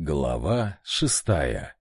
Глава шестая.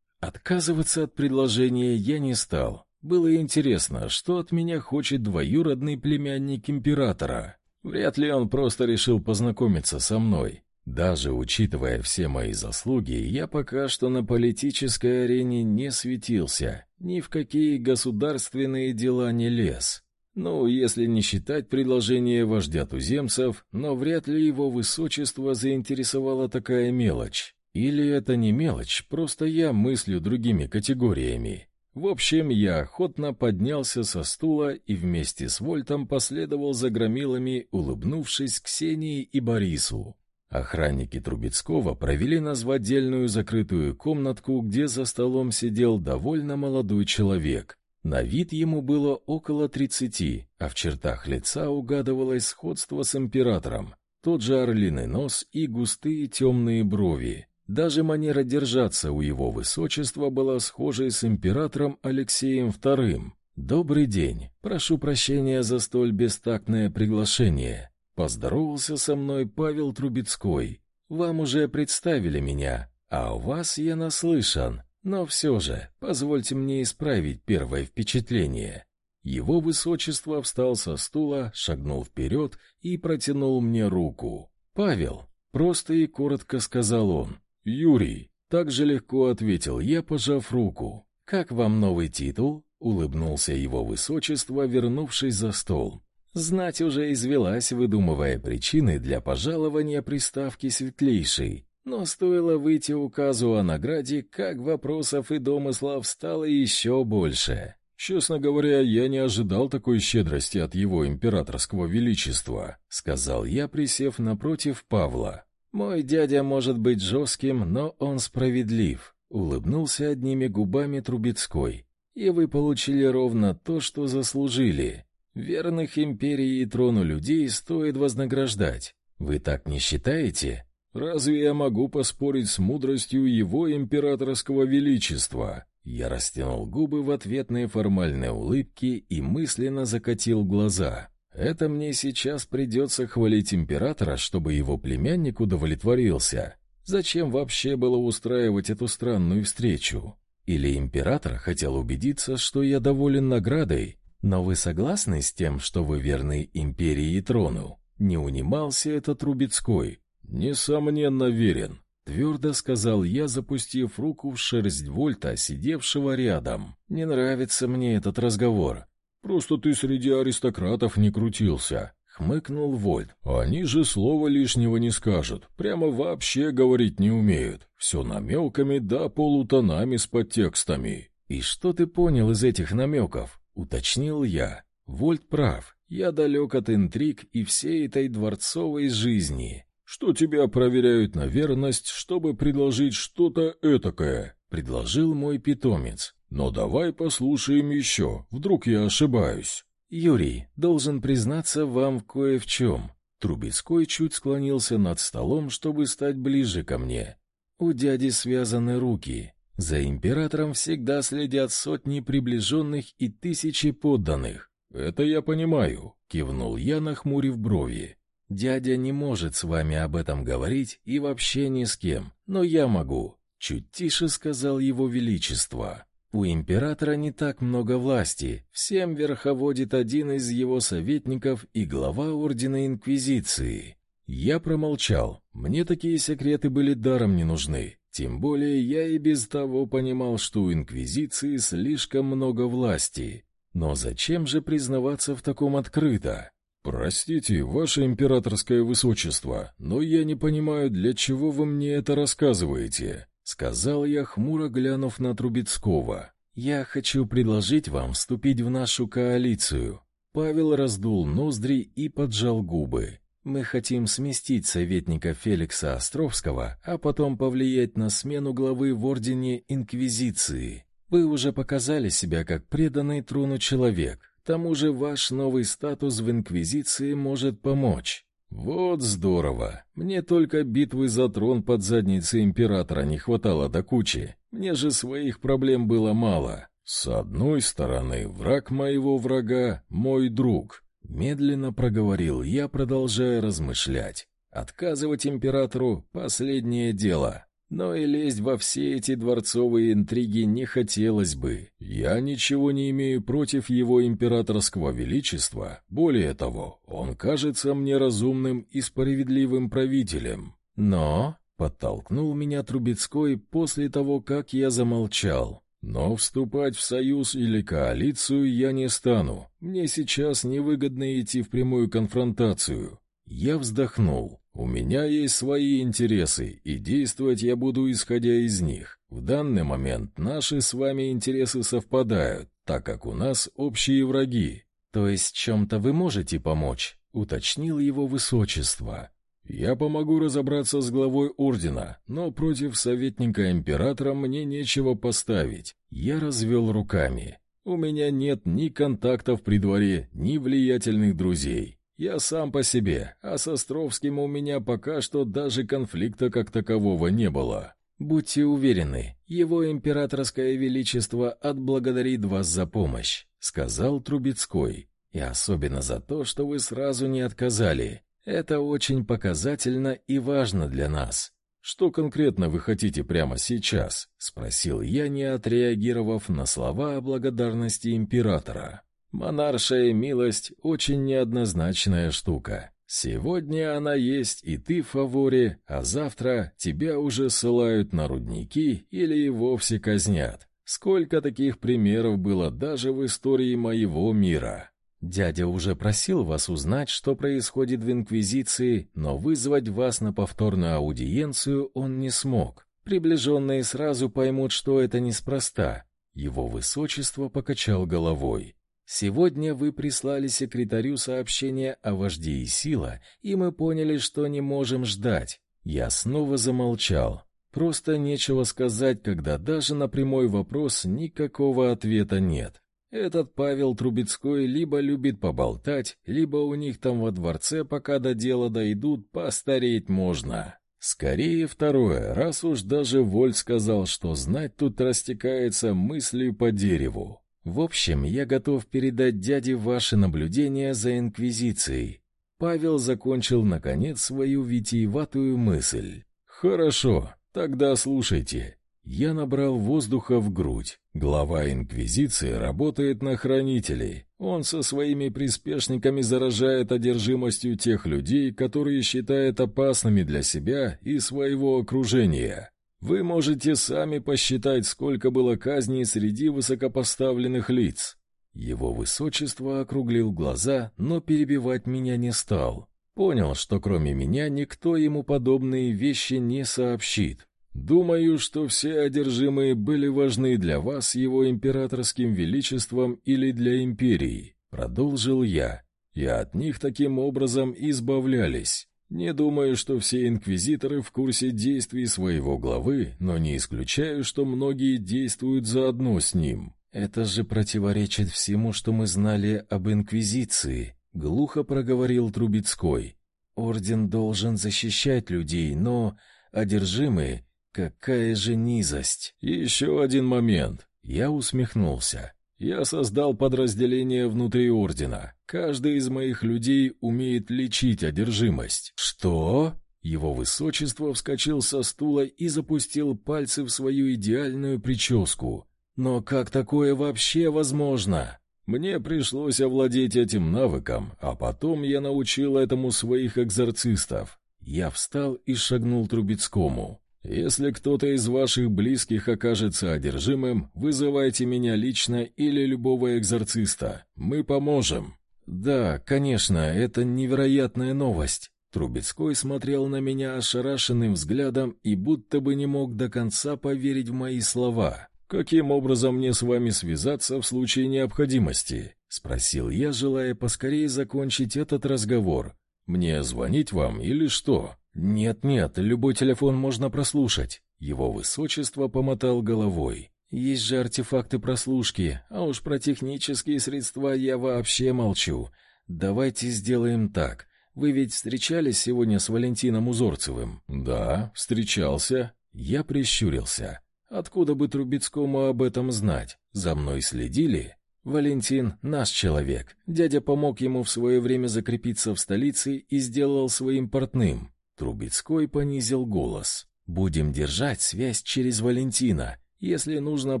Отказываться от предложения я не стал. Было интересно, что от меня хочет двоюродный племянник императора. Вряд ли он просто решил познакомиться со мной. Даже учитывая все мои заслуги, я пока что на политической арене не светился, ни в какие государственные дела не лез. Ну, если не считать предложение вождя туземцев, но вряд ли его высочество заинтересовала такая мелочь. Или это не мелочь, просто я мыслю другими категориями. В общем, я охотно поднялся со стула и вместе с Вольтом последовал за громилами, улыбнувшись Ксении и Борису. Охранники Трубецкого провели нас в отдельную закрытую комнатку, где за столом сидел довольно молодой человек. На вид ему было около тридцати, а в чертах лица угадывалось сходство с императором. Тот же орлиный нос и густые темные брови. Даже манера держаться у его высочества была схожей с императором Алексеем II. «Добрый день. Прошу прощения за столь бестактное приглашение». Поздоровался со мной Павел Трубецкой. «Вам уже представили меня, а у вас я наслышан. Но все же, позвольте мне исправить первое впечатление». Его высочество встал со стула, шагнул вперед и протянул мне руку. «Павел», — просто и коротко сказал он, «Юрий», — так же легко ответил я, пожав руку. «Как вам новый титул?» — улыбнулся его высочество, вернувшись за стол. Знать уже извелась, выдумывая причины для пожалования приставки «светлейший». Но стоило выйти указу о награде, как вопросов и домыслов стало еще больше. «Честно говоря, я не ожидал такой щедрости от его императорского величества», — сказал я, присев напротив Павла. Мой дядя может быть жестким, но он справедлив, улыбнулся одними губами Трубецкой. И вы получили ровно то, что заслужили. Верных империи и трону людей стоит вознаграждать. Вы так не считаете? Разве я могу поспорить с мудростью его императорского величества? Я растянул губы в ответные формальные улыбки и мысленно закатил глаза. Это мне сейчас придется хвалить императора, чтобы его племянник удовлетворился. Зачем вообще было устраивать эту странную встречу? Или император хотел убедиться, что я доволен наградой? Но вы согласны с тем, что вы верны империи и трону? Не унимался этот Трубецкой. Несомненно верен, твердо сказал я, запустив руку в шерсть Вольта, сидевшего рядом. Не нравится мне этот разговор. Просто ты среди аристократов не крутился, хмыкнул Вольт. Они же слова лишнего не скажут, прямо вообще говорить не умеют. Все намеками да полутонами с подтекстами. И что ты понял из этих намеков? уточнил я. Вольт прав. Я далек от интриг и всей этой дворцовой жизни. Что тебя проверяют на верность, чтобы предложить что-то этакое, предложил мой питомец. Но давай послушаем еще, вдруг я ошибаюсь. Юрий, должен признаться вам кое в чем. Трубецкой чуть склонился над столом, чтобы стать ближе ко мне. У дяди связаны руки. За императором всегда следят сотни приближенных и тысячи подданных. Это я понимаю, кивнул я, нахмурив брови. Дядя не может с вами об этом говорить и вообще ни с кем, но я могу, чуть тише сказал его величество. У императора не так много власти, всем верховодит один из его советников и глава ордена инквизиции. Я промолчал. Мне такие секреты были даром не нужны. Тем более я и без того понимал, что у инквизиции слишком много власти. Но зачем же признаваться в таком открыто? Простите, ваше императорское высочество, но я не понимаю, для чего вы мне это рассказываете. Сказал я, хмуро глянув на Трубецкого. «Я хочу предложить вам вступить в нашу коалицию». Павел раздул ноздри и поджал губы. «Мы хотим сместить советника Феликса Островского, а потом повлиять на смену главы в Ордене Инквизиции. Вы уже показали себя как преданный трону человек. К тому же ваш новый статус в Инквизиции может помочь. Вот здорово. Мне только битвы за трон под задницей императора не хватало до кучи. Мне же своих проблем было мало. С одной стороны, враг моего врага мой друг. Медленно проговорил я, продолжая размышлять. Отказывать императору последнее дело. Но и лезть во все эти дворцовые интриги не хотелось бы. Я ничего не имею против его императорского величества. Более того, он кажется мне разумным и справедливым правителем. Но подтолкнул меня Трубецкой после того, как я замолчал. Но вступать в союз или коалицию я не стану. Мне сейчас невыгодно идти в прямую конфронтацию. Я вздохнул. У меня есть свои интересы, и действовать я буду исходя из них. В данный момент наши с вами интересы совпадают, так как у нас общие враги. То есть чем-то вы можете помочь, уточнил его высочество. Я помогу разобраться с главой ордена, но против советника императора мне нечего поставить. Я развел руками. У меня нет ни контактов при дворе, ни влиятельных друзей. Я сам по себе, а с Островским у меня пока что даже конфликта как такового не было. Будьте уверены, его императорское величество отблагодарит вас за помощь, сказал Трубецкой. И особенно за то, что вы сразу не отказали. Это очень показательно и важно для нас. Что конкретно вы хотите прямо сейчас? спросил я, не отреагировав на слова о благодарности императора. Монаршая милость — очень неоднозначная штука. Сегодня она есть, и ты в фаворе, а завтра тебя уже ссылают на рудники или и вовсе казнят. Сколько таких примеров было даже в истории моего мира. Дядя уже просил вас узнать, что происходит в Инквизиции, но вызвать вас на повторную аудиенцию он не смог. Приближенные сразу поймут, что это неспроста. Его высочество покачал головой. Сегодня вы прислали секретарю сообщение о вожде и сила, и мы поняли, что не можем ждать. Я снова замолчал. Просто нечего сказать, когда даже на прямой вопрос никакого ответа нет. Этот Павел Трубецкой либо любит поболтать, либо у них там во дворце, пока до дела дойдут, постареть можно. Скорее второе, раз уж даже Воль сказал, что знать тут растекается мыслью по дереву. В общем, я готов передать дяде ваши наблюдения за инквизицией. Павел закончил наконец свою витиеватую мысль. Хорошо, тогда слушайте. Я набрал воздуха в грудь. Глава инквизиции работает на хранителей. Он со своими приспешниками заражает одержимостью тех людей, которые считает опасными для себя и своего окружения. Вы можете сами посчитать, сколько было казней среди высокопоставленных лиц. Его высочество округлил глаза, но перебивать меня не стал. Понял, что кроме меня никто ему подобные вещи не сообщит. Думаю, что все одержимые были важны для вас его императорским величеством или для империи, продолжил я. И от них таким образом избавлялись. Не думаю, что все инквизиторы в курсе действий своего главы, но не исключаю, что многие действуют заодно с ним. Это же противоречит всему, что мы знали об инквизиции, глухо проговорил Трубецкой. Орден должен защищать людей, но одержимые какая же низость. Еще один момент. Я усмехнулся. Я создал подразделение внутри ордена. Каждый из моих людей умеет лечить одержимость. Что? Его высочество вскочил со стула и запустил пальцы в свою идеальную прическу. Но как такое вообще возможно? Мне пришлось овладеть этим навыком, а потом я научил этому своих экзорцистов. Я встал и шагнул Трубецкому. Если кто-то из ваших близких окажется одержимым, вызывайте меня лично или любого экзорциста. Мы поможем. Да, конечно, это невероятная новость. Трубецкой смотрел на меня ошарашенным взглядом и будто бы не мог до конца поверить в мои слова. Каким образом мне с вами связаться в случае необходимости? спросил я, желая поскорее закончить этот разговор. Мне звонить вам или что? «Нет-нет, любой телефон можно прослушать». Его высочество помотал головой. «Есть же артефакты прослушки, а уж про технические средства я вообще молчу. Давайте сделаем так. Вы ведь встречались сегодня с Валентином Узорцевым?» «Да, встречался». Я прищурился. «Откуда бы Трубецкому об этом знать? За мной следили?» Валентин наш человек. Дядя помог ему в свое время закрепиться в столице и сделал своим портным. Трубецкой понизил голос. Будем держать связь через Валентина. Если нужно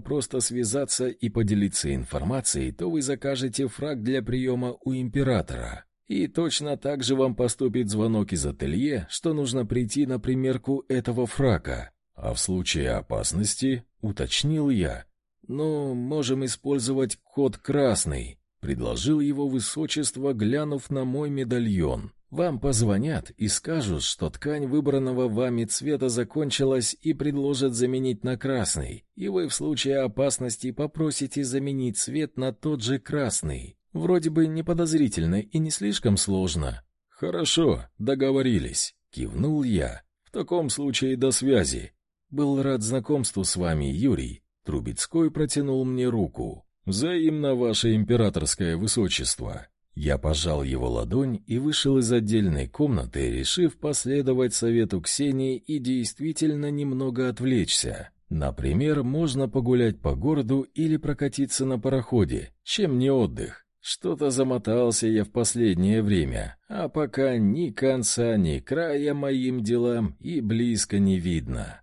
просто связаться и поделиться информацией, то вы закажете фраг для приема у императора. И точно так же вам поступит звонок из ателье, что нужно прийти на примерку этого фрака. А в случае опасности, уточнил я, ну, можем использовать код красный, предложил его высочество, глянув на мой медальон. Вам позвонят и скажут, что ткань выбранного вами цвета закончилась и предложат заменить на красный, и вы в случае опасности попросите заменить цвет на тот же красный. Вроде бы не подозрительно и не слишком сложно. Хорошо, договорились, кивнул я. В таком случае до связи. Был рад знакомству с вами, Юрий. Трубецкой протянул мне руку. Взаимно, ваше императорское высочество. Я пожал его ладонь и вышел из отдельной комнаты, решив последовать совету Ксении и действительно немного отвлечься. Например, можно погулять по городу или прокатиться на пароходе. Чем не отдых? Что-то замотался я в последнее время, а пока ни конца, ни края моим делам и близко не видно.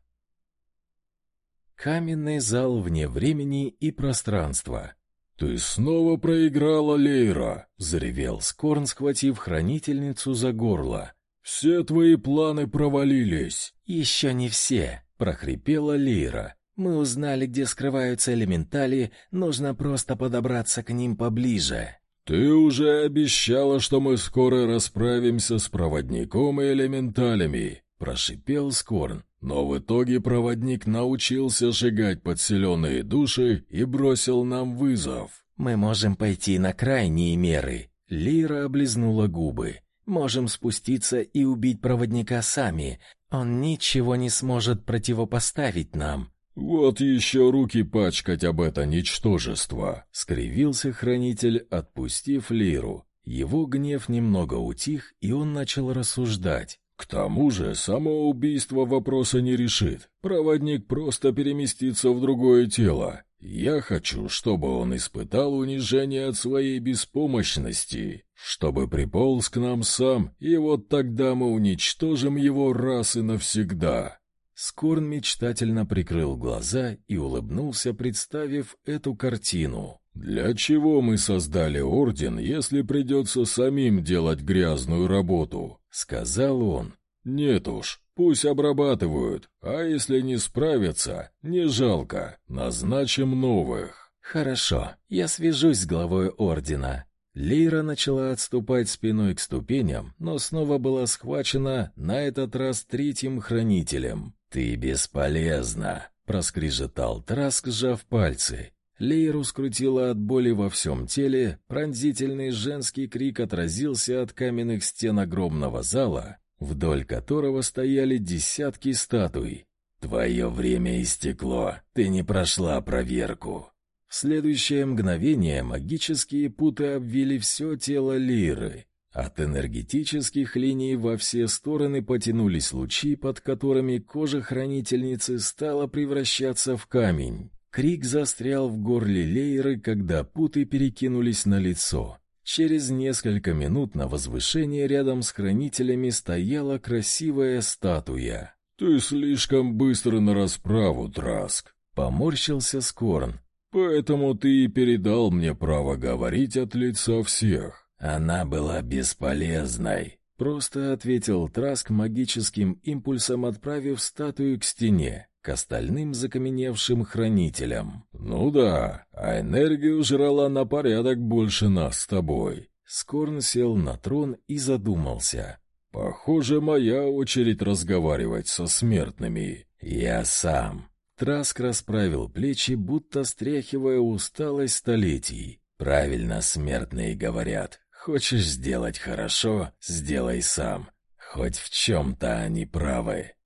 Каменный зал вне времени и пространства. «Ты снова проиграла, Лейра!» — заревел Скорн, схватив хранительницу за горло. «Все твои планы провалились!» «Еще не все!» — прохрипела Лейра. «Мы узнали, где скрываются элементали, нужно просто подобраться к ним поближе». «Ты уже обещала, что мы скоро расправимся с проводником и элементалями», — прошипел Скорн. Но в итоге проводник научился сжигать подселенные души и бросил нам вызов. «Мы можем пойти на крайние меры», — Лира облизнула губы. «Можем спуститься и убить проводника сами. Он ничего не сможет противопоставить нам». «Вот еще руки пачкать об это ничтожество!» — скривился хранитель, отпустив Лиру. Его гнев немного утих, и он начал рассуждать. К тому же, самоубийство вопроса не решит. Проводник просто переместится в другое тело. Я хочу, чтобы он испытал унижение от своей беспомощности, чтобы приполз к нам сам, и вот тогда мы уничтожим его раз и навсегда. Скорн мечтательно прикрыл глаза и улыбнулся, представив эту картину. «Для чего мы создали орден, если придется самим делать грязную работу?» — сказал он. «Нет уж, пусть обрабатывают, а если не справятся, не жалко, назначим новых». «Хорошо, я свяжусь с главой ордена». Лейра начала отступать спиной к ступеням, но снова была схвачена, на этот раз третьим хранителем. «Ты бесполезна», — проскрежетал Траск, сжав пальцы. Лейру скрутила от боли во всем теле, пронзительный женский крик отразился от каменных стен огромного зала, вдоль которого стояли десятки статуй. «Твое время истекло, ты не прошла проверку». В следующее мгновение магические путы обвили все тело Лиры. От энергетических линий во все стороны потянулись лучи, под которыми кожа хранительницы стала превращаться в камень. Крик застрял в горле Лейры, когда путы перекинулись на лицо. Через несколько минут на возвышении рядом с хранителями стояла красивая статуя. «Ты слишком быстро на расправу, Траск», — поморщился Скорн. «Поэтому ты и передал мне право говорить от лица всех». «Она была бесполезной», — просто ответил Траск магическим импульсом, отправив статую к стене к остальным закаменевшим хранителям. «Ну да, а энергию жрала на порядок больше нас с тобой». Скорн сел на трон и задумался. «Похоже, моя очередь разговаривать со смертными. Я сам». Траск расправил плечи, будто стряхивая усталость столетий. «Правильно смертные говорят. Хочешь сделать хорошо — сделай сам. Хоть в чем-то они правы».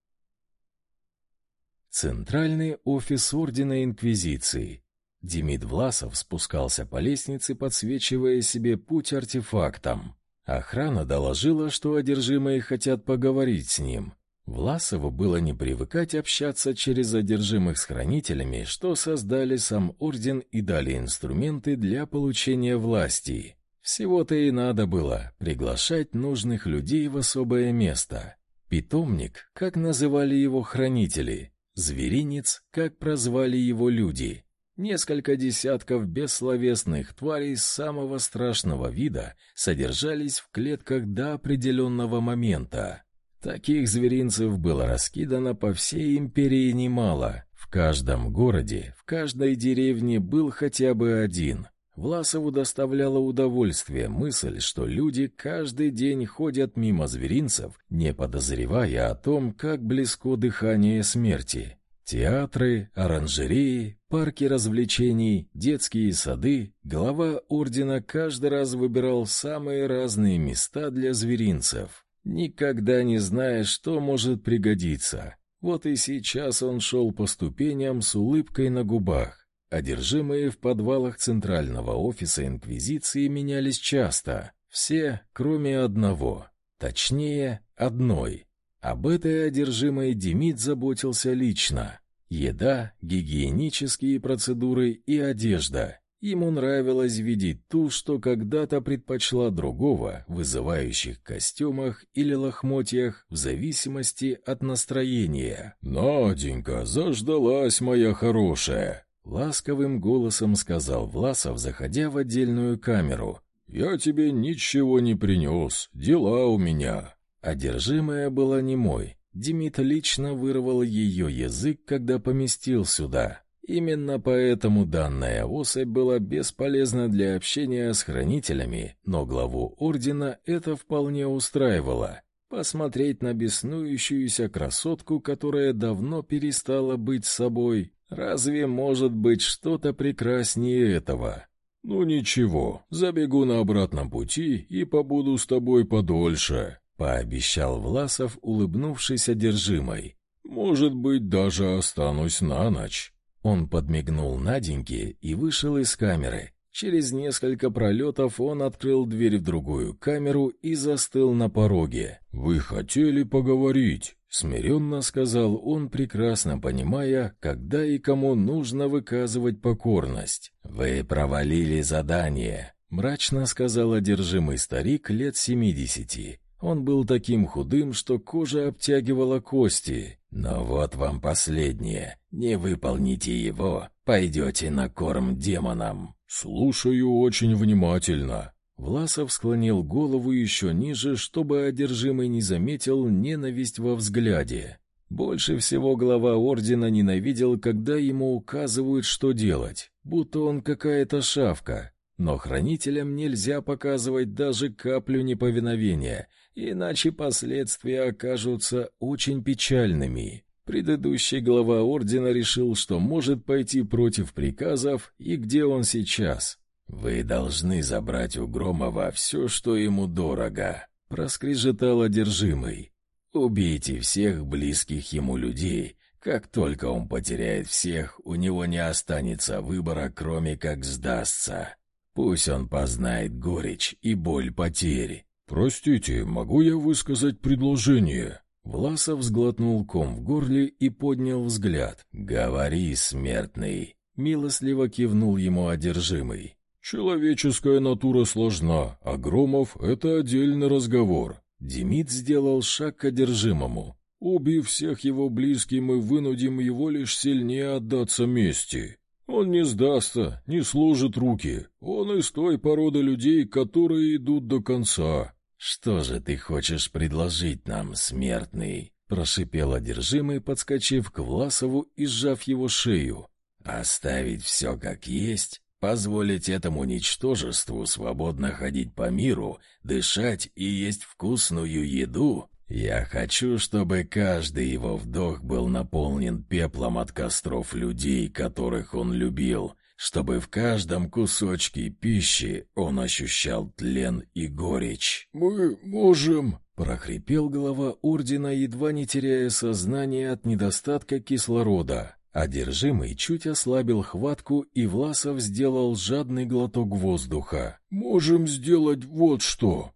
Центральный офис Ордена Инквизиции. Демид Власов спускался по лестнице, подсвечивая себе путь артефактом. Охрана доложила, что одержимые хотят поговорить с ним. Власову было не привыкать общаться через одержимых с хранителями, что создали сам Орден и дали инструменты для получения власти. Всего-то и надо было приглашать нужных людей в особое место. Питомник, как называли его хранители, зверинец, как прозвали его люди. Несколько десятков бессловесных тварей самого страшного вида содержались в клетках до определенного момента. Таких зверинцев было раскидано по всей империи немало. В каждом городе, в каждой деревне был хотя бы один. Власову доставляло удовольствие мысль, что люди каждый день ходят мимо зверинцев, не подозревая о том, как близко дыхание смерти. Театры, оранжереи, парки развлечений, детские сады. Глава ордена каждый раз выбирал самые разные места для зверинцев никогда не зная, что может пригодиться. Вот и сейчас он шел по ступеням с улыбкой на губах. Одержимые в подвалах центрального офиса Инквизиции менялись часто. Все, кроме одного. Точнее, одной. Об этой одержимой Демид заботился лично. Еда, гигиенические процедуры и одежда. Ему нравилось видеть ту, что когда-то предпочла другого, вызывающих костюмах или лохмотьях, в зависимости от настроения. «Наденька, заждалась моя хорошая!» Ласковым голосом сказал Власов, заходя в отдельную камеру. «Я тебе ничего не принес, дела у меня». Одержимая была немой. Демид лично вырвал ее язык, когда поместил сюда. Именно поэтому данная особь была бесполезна для общения с хранителями, но главу ордена это вполне устраивало. Посмотреть на беснующуюся красотку, которая давно перестала быть собой, разве может быть что-то прекраснее этого? Ну ничего, забегу на обратном пути и побуду с тобой подольше, пообещал Власов, улыбнувшись одержимой. Может быть, даже останусь на ночь. Он подмигнул Наденьке и вышел из камеры. Через несколько пролетов он открыл дверь в другую камеру и застыл на пороге. «Вы хотели поговорить?» — смиренно сказал он, прекрасно понимая, когда и кому нужно выказывать покорность. «Вы провалили задание», — мрачно сказал одержимый старик лет семидесяти. Он был таким худым, что кожа обтягивала кости. Но вот вам последнее. Не выполните его, пойдете на корм демонам. Слушаю очень внимательно. Власов склонил голову еще ниже, чтобы одержимый не заметил ненависть во взгляде. Больше всего глава ордена ненавидел, когда ему указывают, что делать, будто он какая-то шавка. Но хранителям нельзя показывать даже каплю неповиновения — иначе последствия окажутся очень печальными. Предыдущий глава ордена решил, что может пойти против приказов, и где он сейчас? «Вы должны забрать у Громова все, что ему дорого», — проскрежетал одержимый. «Убейте всех близких ему людей. Как только он потеряет всех, у него не останется выбора, кроме как сдастся. Пусть он познает горечь и боль потери. «Простите, могу я высказать предложение?» Власов сглотнул ком в горле и поднял взгляд. «Говори, смертный!» Милостливо кивнул ему одержимый. «Человеческая натура сложна, а Громов — это отдельный разговор». Демид сделал шаг к одержимому. «Убив всех его близких, мы вынудим его лишь сильнее отдаться мести. Он не сдастся, не сложит руки. Он из той породы людей, которые идут до конца. «Что же ты хочешь предложить нам, смертный?» — прошипел одержимый, подскочив к Власову и сжав его шею. «Оставить все как есть, позволить этому ничтожеству свободно ходить по миру, дышать и есть вкусную еду?» Я хочу, чтобы каждый его вдох был наполнен пеплом от костров людей, которых он любил, чтобы в каждом кусочке пищи он ощущал тлен и горечь. «Мы можем...» — прохрипел глава ордена, едва не теряя сознание от недостатка кислорода. Одержимый чуть ослабил хватку, и Власов сделал жадный глоток воздуха. «Можем сделать вот что!»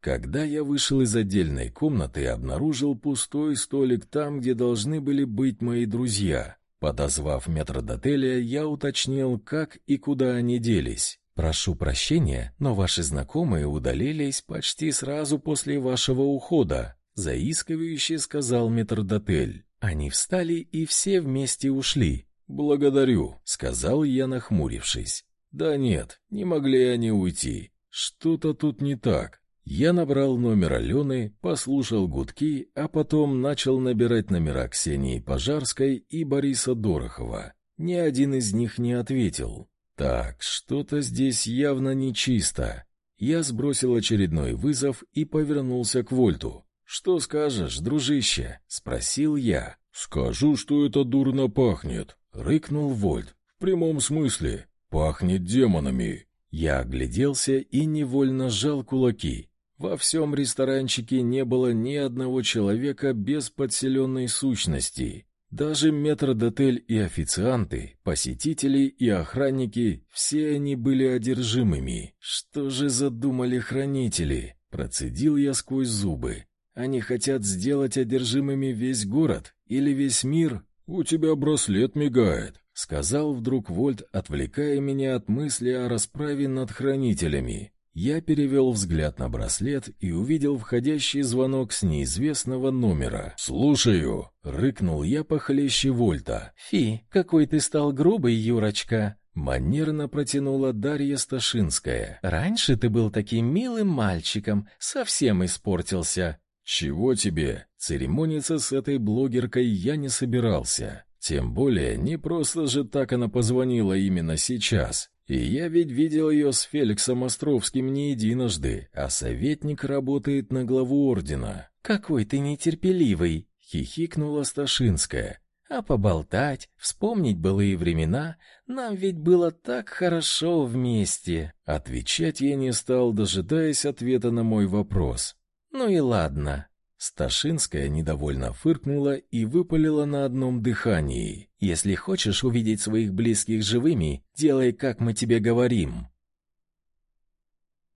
Когда я вышел из отдельной комнаты и обнаружил пустой столик там, где должны были быть мои друзья, Подозвав метрдотеля, я уточнил, как и куда они делись. «Прошу прощения, но ваши знакомые удалились почти сразу после вашего ухода», заискивающе сказал метрдотель. Они встали и все вместе ушли. «Благодарю», — сказал я, нахмурившись. «Да нет, не могли они уйти. Что-то тут не так». Я набрал номер Алены, послушал гудки, а потом начал набирать номера Ксении Пожарской и Бориса Дорохова. Ни один из них не ответил. Так, что-то здесь явно нечисто. Я сбросил очередной вызов и повернулся к Вольту. «Что скажешь, дружище?» — спросил я. «Скажу, что это дурно пахнет», — рыкнул Вольт. «В прямом смысле. Пахнет демонами». Я огляделся и невольно сжал кулаки. Во всем ресторанчике не было ни одного человека без подселенной сущности. Даже метрдотель и официанты, посетители и охранники, все они были одержимыми. Что же задумали хранители? Процедил я сквозь зубы. Они хотят сделать одержимыми весь город или весь мир? У тебя браслет мигает, сказал вдруг Вольт, отвлекая меня от мысли о расправе над хранителями. Я перевел взгляд на браслет и увидел входящий звонок с неизвестного номера. «Слушаю!» — рыкнул я похлеще Вольта. «Фи, какой ты стал грубый, Юрочка!» Манерно протянула Дарья Сташинская. «Раньше ты был таким милым мальчиком, совсем испортился». «Чего тебе?» Церемониться с этой блогеркой я не собирался. Тем более, не просто же так она позвонила именно сейчас. И я ведь видел ее с Феликсом Островским не единожды, а советник работает на главу ордена. «Какой ты нетерпеливый!» — хихикнула Сташинская. «А поболтать, вспомнить былые времена, нам ведь было так хорошо вместе!» Отвечать я не стал, дожидаясь ответа на мой вопрос. «Ну и ладно, Сташинская недовольно фыркнула и выпалила на одном дыхании. «Если хочешь увидеть своих близких живыми, делай, как мы тебе говорим».